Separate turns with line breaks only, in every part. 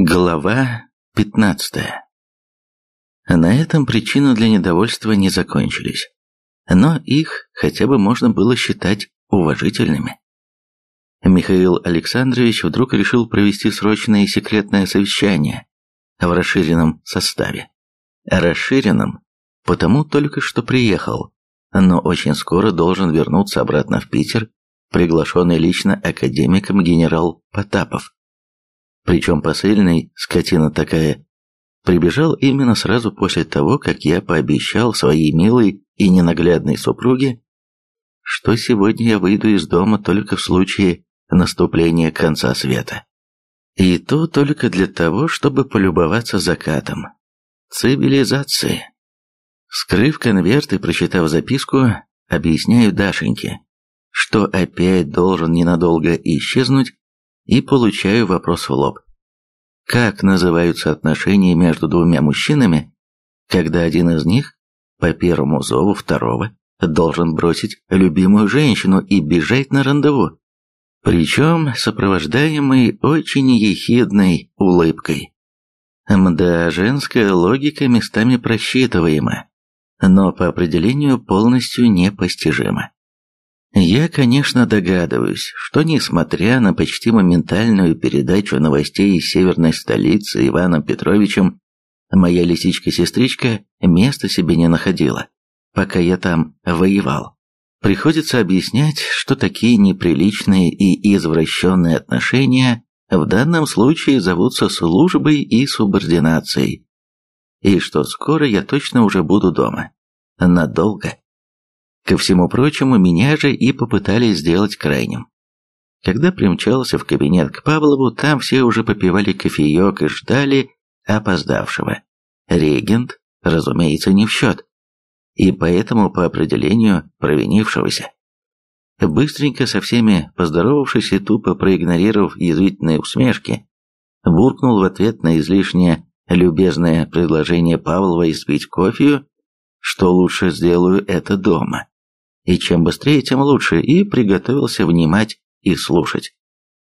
Глава 15. На этом причины для недовольства не закончились, но их хотя бы можно было считать уважительными. Михаил Александрович вдруг решил провести срочное секретное совещание в расширенном составе. Расширенном, потому только что приехал, но очень скоро должен вернуться обратно в Питер, приглашенный лично академиком генерал Потапов. Причем посыльный, скотина такая, прибежал именно сразу после того, как я пообещал своей милой и ненаглядной супруге, что сегодня я выйду из дома только в случае наступления конца света. И то только для того, чтобы полюбоваться закатом. Цивилизации. Скрыв конверт и прочитав записку, объясняю Дашеньке, что опять должен ненадолго исчезнуть и получаю вопрос в лоб. Как называются отношения между двумя мужчинами, когда один из них, по первому зову второго, должен бросить любимую женщину и бежать на рандеву? Причем сопровождаемый очень ехидной улыбкой. Мда, женская логика местами просчитываема, но по определению полностью непостижима. Я, конечно, догадываюсь, что несмотря на почти моментальную передачу новостей из северной столицы Иваном Петровичем, моя лисичка-сестричка места себе не находила, пока я там воевал. Приходится объяснять, что такие неприличные и извращенные отношения в данном случае зовутся службой и субординацией, и что скоро я точно уже буду дома. Надолго. Ко всему прочему, меня же и попытались сделать крайним. Когда примчался в кабинет к Павлову, там все уже попивали кофеек и ждали опоздавшего. Регент, разумеется, не в счет. И поэтому по определению провинившегося. Быстренько со всеми поздоровавшись и тупо проигнорировав язвительные усмешки, буркнул в ответ на излишнее любезное предложение Павлова испить кофею, что лучше сделаю это дома и чем быстрее, тем лучше, и приготовился внимать и слушать.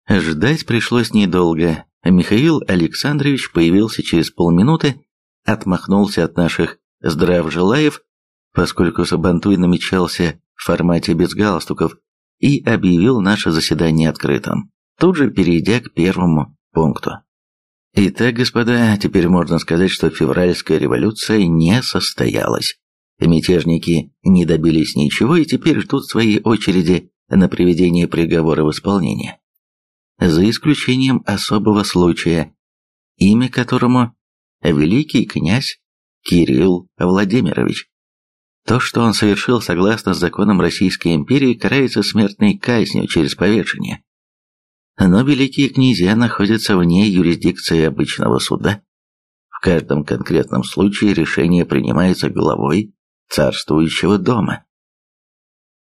Ждать пришлось недолго. Михаил Александрович появился через полминуты, отмахнулся от наших здравжелаев, поскольку Сабантуй намечался в формате без галстуков, и объявил наше заседание открытым, тут же перейдя к первому пункту. Итак, господа, теперь можно сказать, что февральская революция не состоялась. Мятежники не добились ничего и теперь ждут своей очереди на приведение приговора в исполнение. За исключением особого случая, имя которому великий князь Кирилл Владимирович. То, что он совершил согласно законам Российской империи, карается смертной казнью через повешение. Но великие князья находятся вне юрисдикции обычного суда. В каждом конкретном случае решение принимается главой царствующего дома.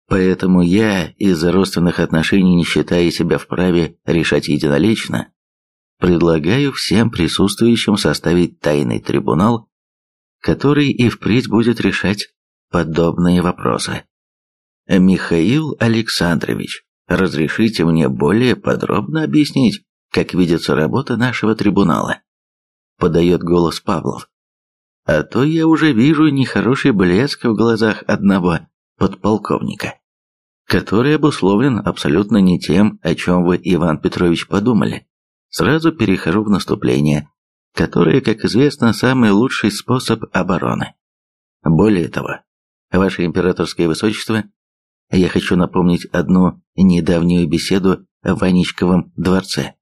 Поэтому я, из-за родственных отношений не считая себя вправе решать единолично, предлагаю всем присутствующим составить тайный трибунал, который и впредь будет решать подобные вопросы. Михаил Александрович, разрешите мне более подробно объяснить, как видится работа нашего трибунала? Подает голос Павлов. А то я уже вижу нехороший блеск в глазах одного подполковника, который обусловлен абсолютно не тем, о чем вы, Иван Петрович, подумали. Сразу перехожу в наступление, которое, как известно, самый лучший способ обороны. Более того, ваше императорское высочество, я хочу напомнить одну недавнюю беседу в Ваничковом дворце.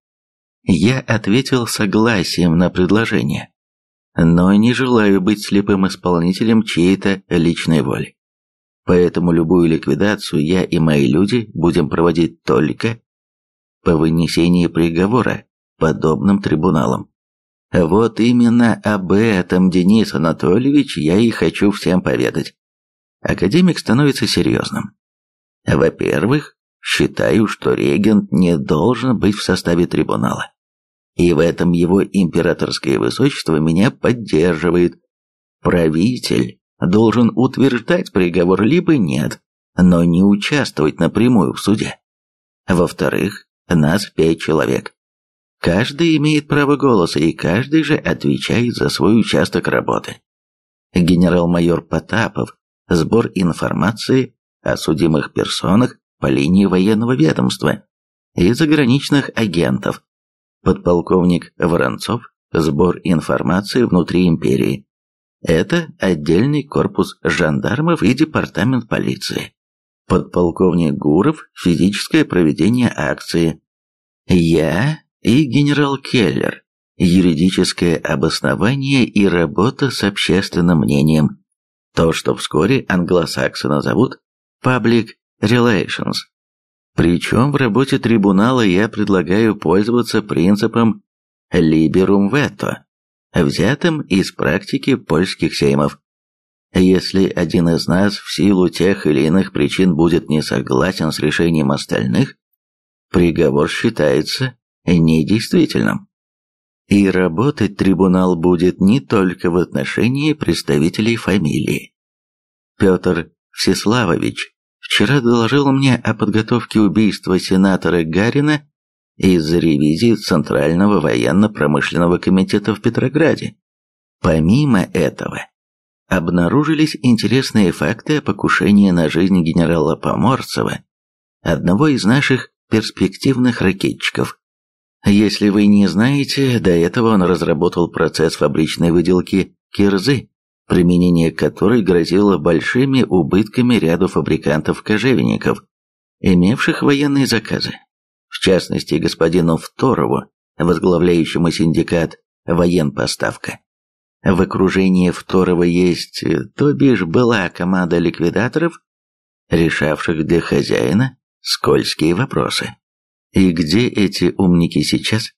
Я ответил согласием на предложение, но не желаю быть слепым исполнителем чьей-то личной воли. Поэтому любую ликвидацию я и мои люди будем проводить только по вынесении приговора подобным трибуналам. Вот именно об этом, Денис Анатольевич, я и хочу всем поведать. Академик становится серьезным. Во-первых, считаю, что регент не должен быть в составе трибунала. И в этом его императорское высочество меня поддерживает. Правитель должен утверждать приговор либо нет, но не участвовать напрямую в суде. Во-вторых, нас пять человек. Каждый имеет право голоса, и каждый же отвечает за свой участок работы. Генерал-майор Потапов – сбор информации о судимых персонах по линии военного ведомства и заграничных агентов. Подполковник Воронцов – сбор информации внутри империи. Это отдельный корпус жандармов и департамент полиции. Подполковник Гуров – физическое проведение акции. Я и генерал Келлер – юридическое обоснование и работа с общественным мнением. То, что вскоре англосаксы назовут Public Relations. Причем в работе трибунала я предлагаю пользоваться принципом Liberum Veto, взятым из практики польских сеймов. Если один из нас в силу тех или иных причин будет не согласен с решением остальных, приговор считается недействительным. И работать трибунал будет не только в отношении представителей фамилии. Петр Всеславович вчера доложил мне о подготовке убийства сенатора Гарина из-за ревизии Центрального военно-промышленного комитета в Петрограде. Помимо этого, обнаружились интересные факты о покушении на жизнь генерала Поморцева, одного из наших перспективных ракетчиков. Если вы не знаете, до этого он разработал процесс фабричной выделки кирзы, применение которой грозило большими убытками ряду фабрикантов-кожевенников, имевших военные заказы. В частности, господину Второву, возглавляющему синдикат «Военпоставка». В окружении Второго есть, то бишь была команда ликвидаторов, решавших для хозяина скользкие вопросы. И где эти умники сейчас?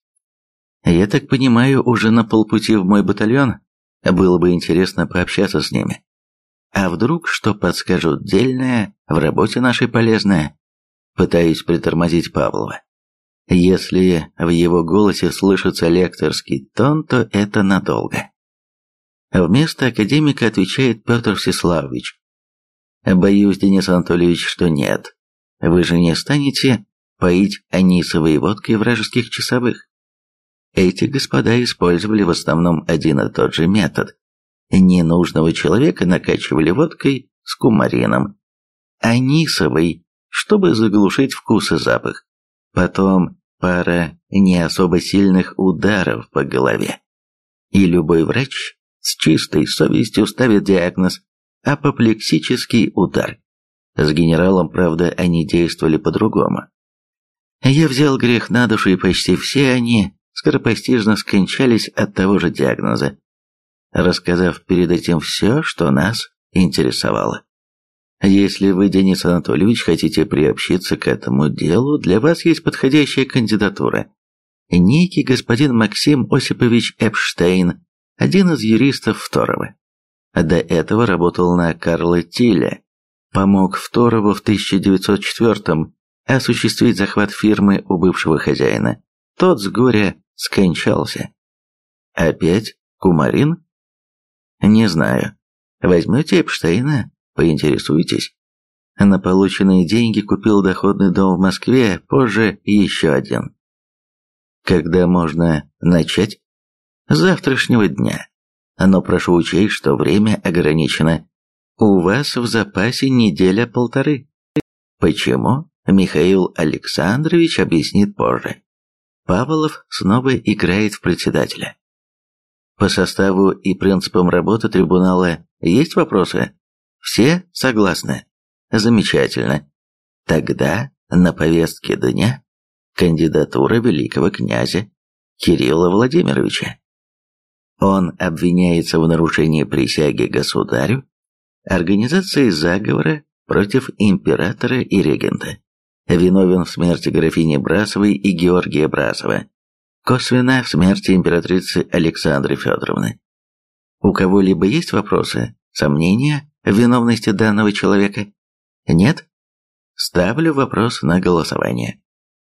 Я так понимаю, уже на полпути в мой батальон. Было бы интересно пообщаться с ними. А вдруг что подскажут дельное, в работе нашей полезное? Пытаюсь притормозить Павлова. Если в его голосе слышится лекторский тон, то это надолго. Вместо академика отвечает Петр Всеславович. «Боюсь, Денис Анатольевич, что нет. Вы же не станете поить анисовой водкой вражеских часовых. Эти господа использовали в основном один и тот же метод. Ненужного человека накачивали водкой с кумарином, анисовой, чтобы заглушить вкус и запах. Потом пара не особо сильных ударов по голове. И любой врач с чистой совестью ставит диагноз апоплексический удар. С генералом, правда, они действовали по-другому. Я взял грех на душу, и почти все они скоропостижно скончались от того же диагноза, рассказав перед этим все, что нас интересовало. Если вы, Денис Анатольевич, хотите приобщиться к этому делу, для вас есть подходящая кандидатура. Некий господин Максим Осипович Эпштейн, один из юристов Второго. До этого работал на Карла Тиля, помог Второго в 1904 осуществить захват фирмы у бывшего хозяина. Тот с горя скончался. Опять Кумарин? Не знаю. Возьмете Эпштейна, поинтересуйтесь. На полученные деньги купил доходный дом в Москве, позже еще один. Когда можно начать? Завтрашнего дня. Но прошу учесть, что время ограничено. У вас в запасе неделя-полторы. Почему? Михаил Александрович объяснит позже. Павлов снова играет в председателя. По составу и принципам работы трибунала есть вопросы? Все согласны? Замечательно. Тогда на повестке дня кандидатура великого князя Кирилла Владимировича. Он обвиняется в нарушении присяги государю, организации заговора против императора и регента виновен в смерти графини Брасовой и Георгия Брасова, косвенно в смерти императрицы Александры Федоровны. У кого-либо есть вопросы, сомнения в виновности данного человека? Нет? Ставлю вопрос на голосование.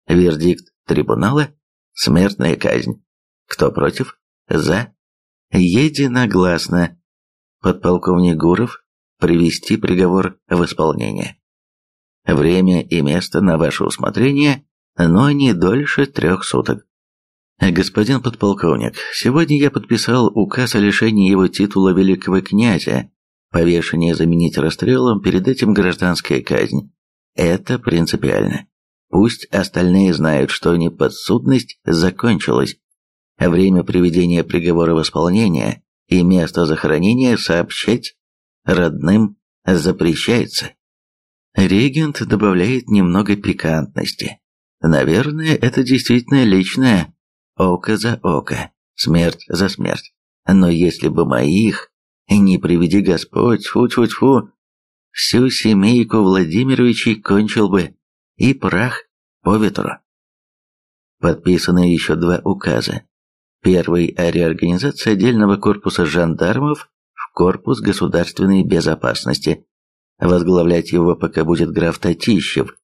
Вердикт трибунала – смертная казнь. Кто против? За? Единогласно. Подполковник Гуров привести приговор в исполнение. Время и место на ваше усмотрение, но не дольше трех суток. Господин подполковник, сегодня я подписал указ о лишении его титула великого князя. Повешение заменить расстрелом, перед этим гражданская казнь. Это принципиально. Пусть остальные знают, что неподсудность закончилась. Время приведения приговора в исполнение и место захоронения сообщать родным запрещается. Регент добавляет немного пикантности. Наверное, это действительно личное. Око за око, смерть за смерть. Но если бы моих, не приведи Господь, фу-фу-фу, всю семейку Владимировичей кончил бы, и прах по ветру. Подписаны еще два указа. Первый о реорганизации отдельного корпуса жандармов в корпус государственной безопасности. Возглавлять его пока будет граф Татищев.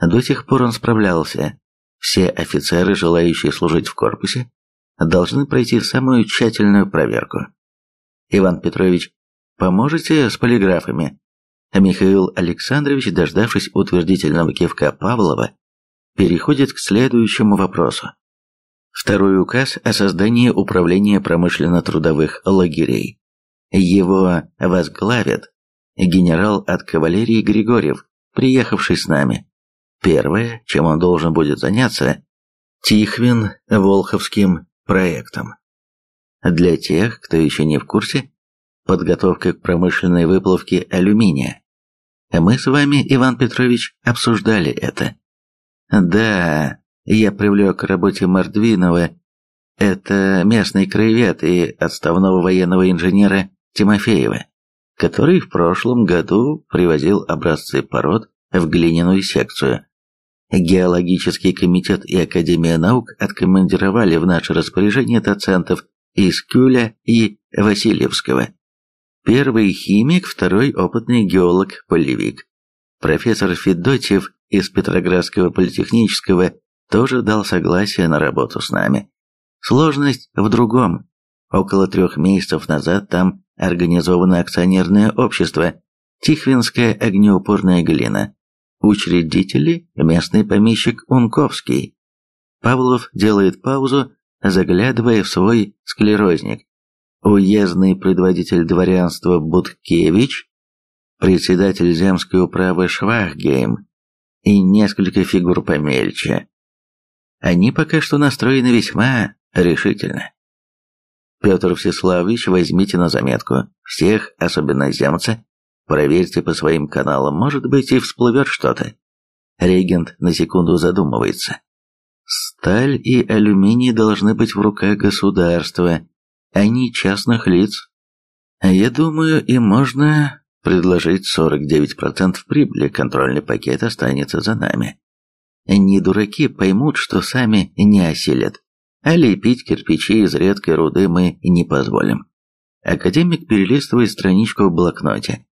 До сих пор он справлялся. Все офицеры, желающие служить в корпусе, должны пройти самую тщательную проверку. Иван Петрович, поможете с полиграфами? А Михаил Александрович, дождавшись утвердительного кивка Павлова, переходит к следующему вопросу. Второй указ о создании управления промышленно-трудовых лагерей. Его возглавит генерал от кавалерии Григорьев, приехавший с нами. Первое, чем он должен будет заняться, Тихвин-Волховским проектом. Для тех, кто еще не в курсе, подготовка к промышленной выплавке алюминия. Мы с вами, Иван Петрович, обсуждали это. Да, я привлек к работе Мордвинова, это местный краевед и отставного военного инженера Тимофеева, который в прошлом году привозил образцы пород в глиняную секцию. Геологический комитет и Академия наук откомандировали в наше распоряжение доцентов из Кюля и Васильевского. Первый химик, второй опытный геолог-полевик. Профессор Федотьев из Петроградского политехнического тоже дал согласие на работу с нами. Сложность в другом. Около трех месяцев назад там организовано акционерное общество «Тихвинская огнеупорная глина», Учредители – местный помещик Унковский. Павлов делает паузу, заглядывая в свой склерозник. Уездный предводитель дворянства Будкевич, председатель земской управы Швахгейм и несколько фигур помельче. Они пока что настроены весьма решительно. Петр Всеславович, возьмите на заметку, всех, особенно земца, Проверьте по своим каналам, может быть и всплывет что-то. Регент на секунду задумывается. Сталь и алюминий должны быть в руках государства, а не частных лиц. Я думаю, им можно предложить 49% прибыли, контрольный пакет останется за нами. Не дураки поймут, что сами не осилят, а лепить кирпичи из редкой руды мы не позволим. Академик перелистывает страничку в блокноте.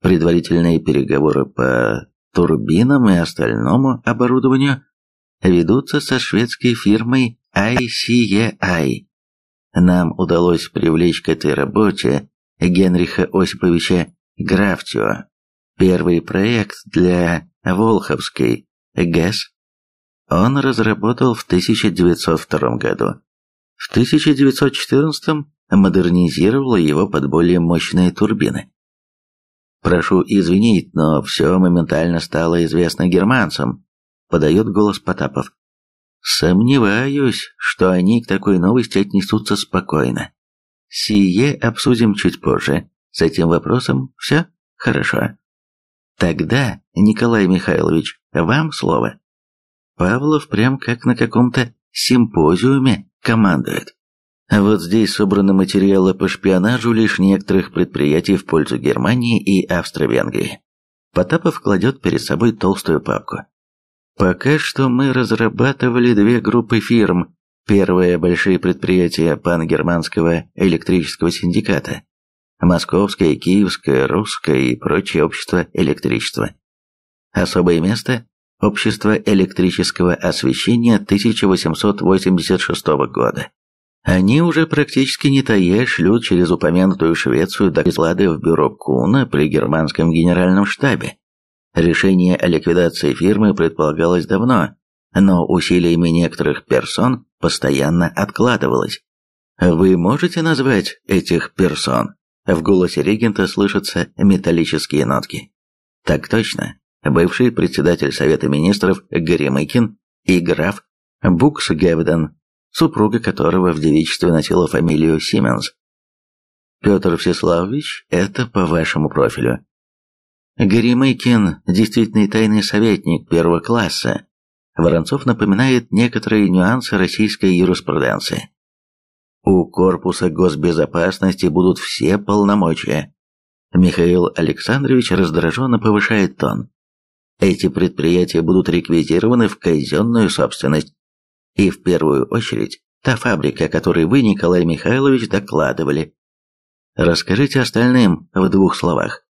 Предварительные переговоры по турбинам и остальному оборудованию ведутся со шведской фирмой ICEI. Нам удалось привлечь к этой работе Генриха Осиповича Графтио. Первый проект для Волховской ГЭС он разработал в 1902 году. В 1914 модернизировал его под более мощные турбины. Прошу извинить, но все моментально стало известно германцам, подает голос Потапов. Сомневаюсь, что они к такой новости отнесутся спокойно. Сие обсудим чуть позже. С этим вопросом все хорошо. Тогда, Николай Михайлович, вам слово. Павлов прям как на каком-то симпозиуме командует. А вот здесь собраны материалы по шпионажу лишь некоторых предприятий в пользу Германии и Австро-Венгрии. Потапов кладет перед собой толстую папку. Пока что мы разрабатывали две группы фирм. Первое – большие предприятия пангерманского электрического синдиката. Московское, Киевское, Русское и прочие общества электричества. Особое место – Общество электрического освещения 1886 года. Они уже практически не тая шлют через упомянутую Швецию доклады в бюро Куна при германском генеральном штабе. Решение о ликвидации фирмы предполагалось давно, но усилиями некоторых персон постоянно откладывалось. Вы можете назвать этих персон? В голосе регента слышатся металлические нотки. Так точно. Бывший председатель Совета Министров Горемыкин и граф Буксгевден, супруга которого в девичестве носила фамилию Сименс. Петр Всеславович, это по вашему профилю. Горемыкин – действительный тайный советник первого класса. Воронцов напоминает некоторые нюансы российской юриспруденции. У корпуса госбезопасности будут все полномочия. Михаил Александрович раздраженно повышает тон. Эти предприятия будут реквизированы в казенную собственность. И в первую очередь та фабрика, о которой вы, Николай Михайлович, докладывали. Расскажите остальным в двух словах.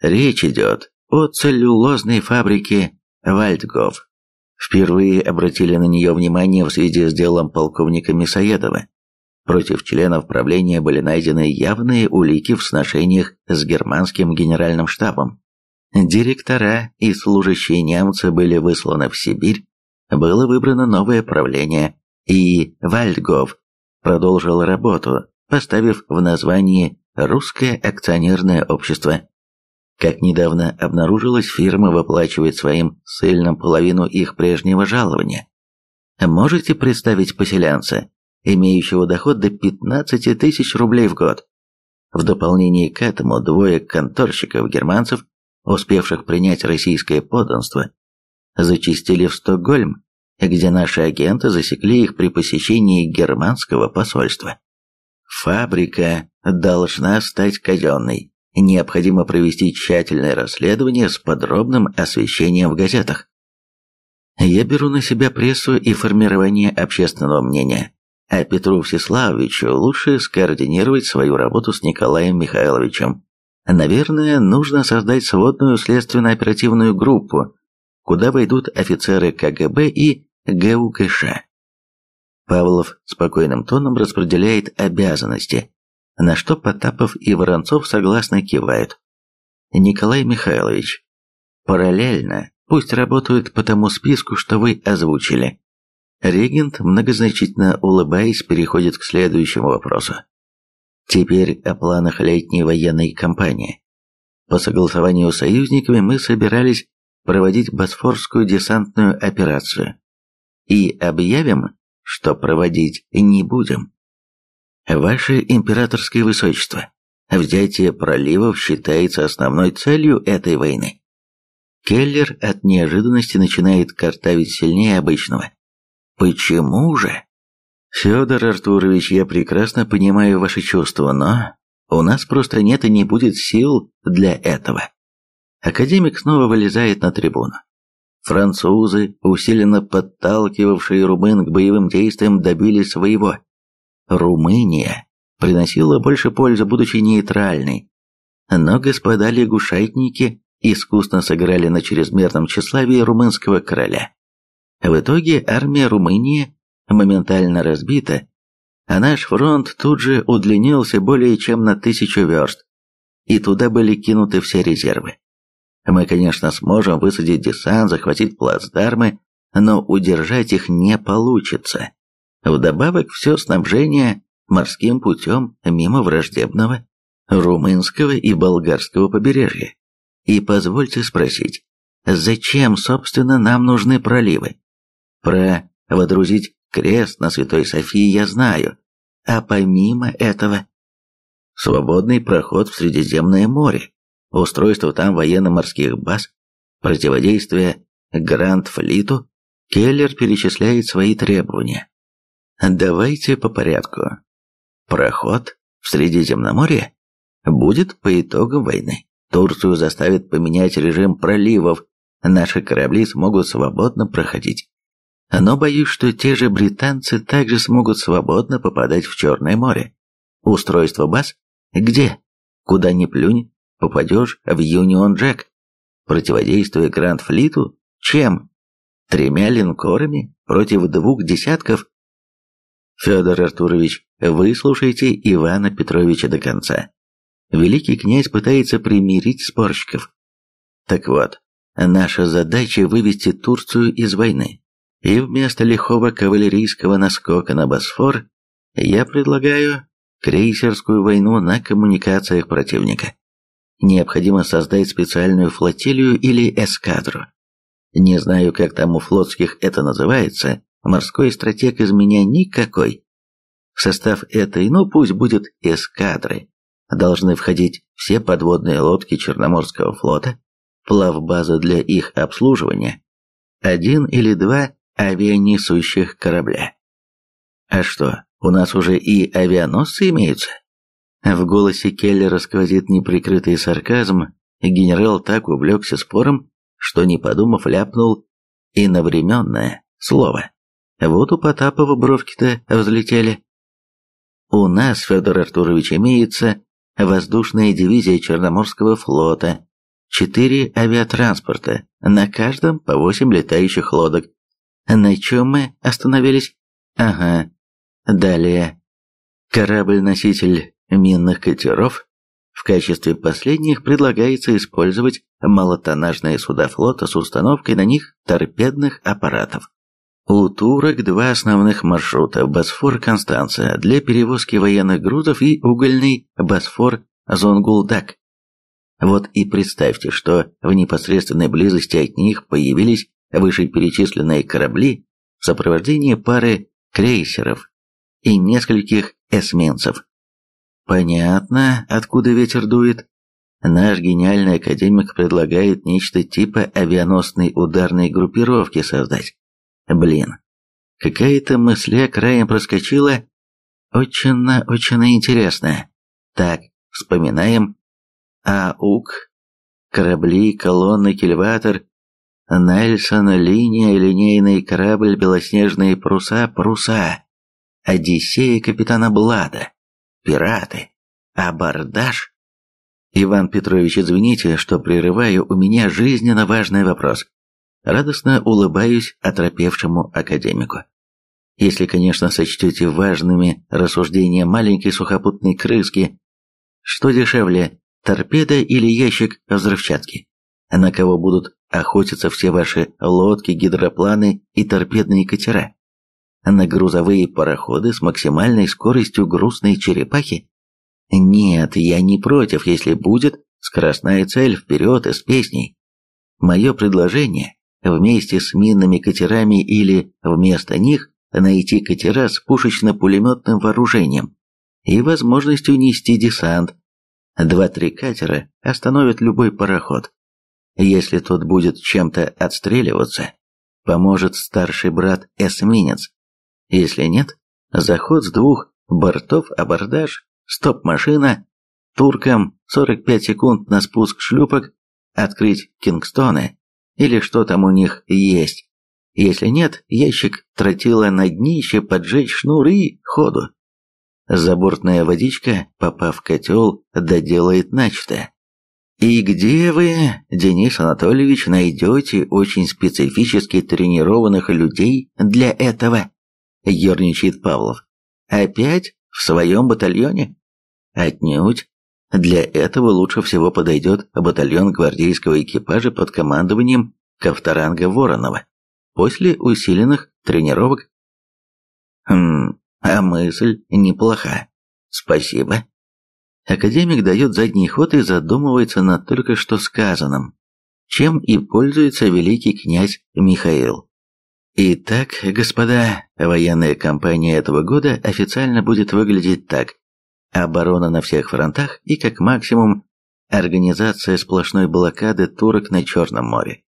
Речь идет о целлюлозной фабрике Вальдгоф. Впервые обратили на нее внимание в связи с делом полковника Мясоедова. Против членов правления были найдены явные улики в сношениях с германским генеральным штабом. Директора и служащие немцы были высланы в Сибирь, было выбрано новое правление, и Вальдгов продолжил работу, поставив в названии «Русское акционерное общество». Как недавно обнаружилось, фирма выплачивает своим ссыльным половину их прежнего жалования. Можете представить поселянца, имеющего доход до 15 тысяч рублей в год. В дополнение к этому двое конторщиков-германцев, успевших принять российское подданство, зачистили в Стокгольм, где наши агенты засекли их при посещении германского посольства. Фабрика должна стать казенной. Необходимо провести тщательное расследование с подробным освещением в газетах. Я беру на себя прессу и формирование общественного мнения а Петру Всеславовичу лучше скоординировать свою работу с Николаем Михайловичем. Наверное, нужно создать сводную следственно-оперативную группу, куда войдут офицеры КГБ и ГУКШ. Павлов спокойным тоном распределяет обязанности, на что Потапов и Воронцов согласно кивают. Николай Михайлович, параллельно пусть работают по тому списку, что вы озвучили. Регент, многозначительно улыбаясь, переходит к следующему вопросу. Теперь о планах летней военной кампании. По согласованию с союзниками мы собирались проводить Босфорскую десантную операцию. И объявим, что проводить не будем. Ваше императорское высочество, взятие проливов считается основной целью этой войны. Келлер от неожиданности начинает картавить сильнее обычного. Почему же? Федор Артурович, я прекрасно понимаю ваши чувства, но у нас просто нет и не будет сил для этого. Академик снова вылезает на трибуну. Французы, усиленно подталкивавшие румын к боевым действиям, добились своего. Румыния приносила больше пользы, будучи нейтральной. Но господа лягушатники искусно сыграли на чрезмерном тщеславии румынского короля. В итоге армия Румынии моментально разбита, а наш фронт тут же удлинился более чем на тысячу верст, и туда были кинуты все резервы. Мы, конечно, сможем высадить десант, захватить плацдармы, но удержать их не получится. Вдобавок все снабжение морским путем мимо враждебного румынского и болгарского побережья. И позвольте спросить, зачем, собственно, нам нужны проливы? Про водрузить крест на Святой Софии я знаю, а помимо этого... Свободный проход в Средиземное море, устройство там военно-морских баз, противодействие Гранд-флиту, Келлер перечисляет свои требования. Давайте по порядку. Проход в Средиземноморье будет по итогам войны. Турцию заставят поменять режим проливов, наши корабли смогут свободно проходить. Но боюсь, что те же британцы также смогут свободно попадать в Черное море. Устройство баз? Где? Куда ни плюнь, попадешь в Юнион Джек. Противодействие Гранд-флиту? Чем? Тремя линкорами против двух десятков? Федор Артурович, выслушайте Ивана Петровича до конца. Великий князь пытается примирить спорщиков. Так вот, наша задача вывести Турцию из войны И вместо лихого кавалерийского наскока на Босфор я предлагаю крейсерскую войну на коммуникациях противника. Необходимо создать специальную флотилию или эскадру. Не знаю, как там у флотских это называется, морской стратег из меня никакой. В состав этой, ну пусть будет эскадры, должны входить все подводные лодки Черноморского флота, плавбаза для их обслуживания, один или два авианесущих корабля. А что, у нас уже и авианосцы имеются? В голосе Келлера сквозит неприкрытый сарказм, и генерал так увлекся спором, что, не подумав, ляпнул иновременное слово. Вот у Потапова бровки-то взлетели. У нас, Федор Артурович, имеется воздушная дивизия Черноморского флота, четыре авиатранспорта, на каждом по восемь летающих лодок. На чем мы остановились? Ага. Далее. Корабль-носитель минных катеров. В качестве последних предлагается использовать малотоннажные суда флота с установкой на них торпедных аппаратов. У турок два основных маршрута – Босфор-Констанция для перевозки военных грузов и угольный Босфор-Зонгулдак. Вот и представьте, что в непосредственной близости от них появились вышеперечисленные корабли в сопровождении пары крейсеров и нескольких эсминцев. Понятно, откуда ветер дует. Наш гениальный академик предлагает нечто типа авианосной ударной группировки создать. Блин, какая-то мысля краем проскочила. Очень-очень интересная. Так, вспоминаем. АУК, корабли, колонны, кильватор, Нельсон, линия, линейный корабль, белоснежные паруса, паруса, Одиссея капитана Блада, пираты, абордаж. Иван Петрович, извините, что прерываю, у меня жизненно важный вопрос. Радостно улыбаюсь оторопевшему академику. Если, конечно, сочтете важными рассуждения маленькой сухопутной крыски, что дешевле, торпеда или ящик взрывчатки? На кого будут охотятся все ваши лодки, гидропланы и торпедные катера. На грузовые пароходы с максимальной скоростью грустной черепахи? Нет, я не против, если будет скоростная цель вперед и с песней. Мое предложение вместе с минными катерами или вместо них найти катера с пушечно-пулеметным вооружением и возможностью нести десант. Два-три катера остановят любой пароход. Если тот будет чем-то отстреливаться, поможет старший брат эсминец. Если нет, заход с двух бортов, абордаж, стоп-машина, туркам 45 секунд на спуск шлюпок, открыть Кингстоны или что там у них есть. Если нет, ящик тротила на днище, поджечь шнур и ходу. Забортная водичка, попав в котел, доделает начатое. И где вы, Денис Анатольевич, найдете очень специфически тренированных людей для этого? Ерничает Павлов. Опять в своем батальоне? Отнюдь. Для этого лучше всего подойдет батальон гвардейского экипажа под командованием Ковторанга Воронова после усиленных тренировок. Хм, а мысль неплоха. Спасибо. Академик дает задний ход и задумывается над только что сказанным, чем и пользуется великий князь Михаил. Итак, господа, военная кампания этого года официально будет выглядеть так. Оборона на всех фронтах и, как максимум, организация сплошной блокады турок на Черном море.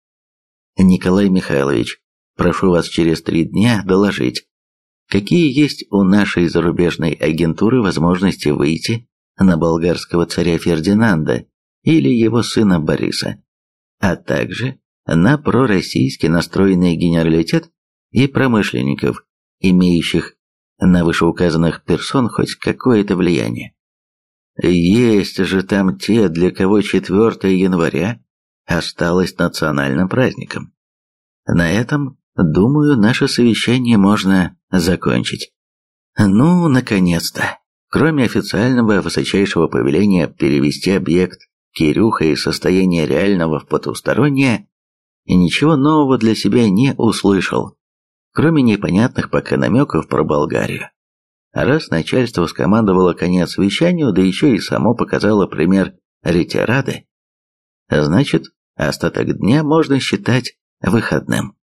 Николай Михайлович, прошу вас через три дня доложить, какие есть у нашей зарубежной агентуры возможности выйти на болгарского царя Фердинанда или его сына Бориса, а также на пророссийски настроенный генералитет и промышленников, имеющих на вышеуказанных персон хоть какое-то влияние. Есть же там те, для кого 4 января осталось национальным праздником. На этом, думаю, наше совещание можно закончить. Ну, наконец-то. Кроме официального высочайшего повеления перевести объект Кирюха из состояния реального в потустороннее, и ничего нового для себя не услышал. кроме непонятных пока намеков про Болгарию. Раз начальство скомандовало конец вещанию, да еще и само показало пример ретирады, значит, остаток дня можно считать выходным.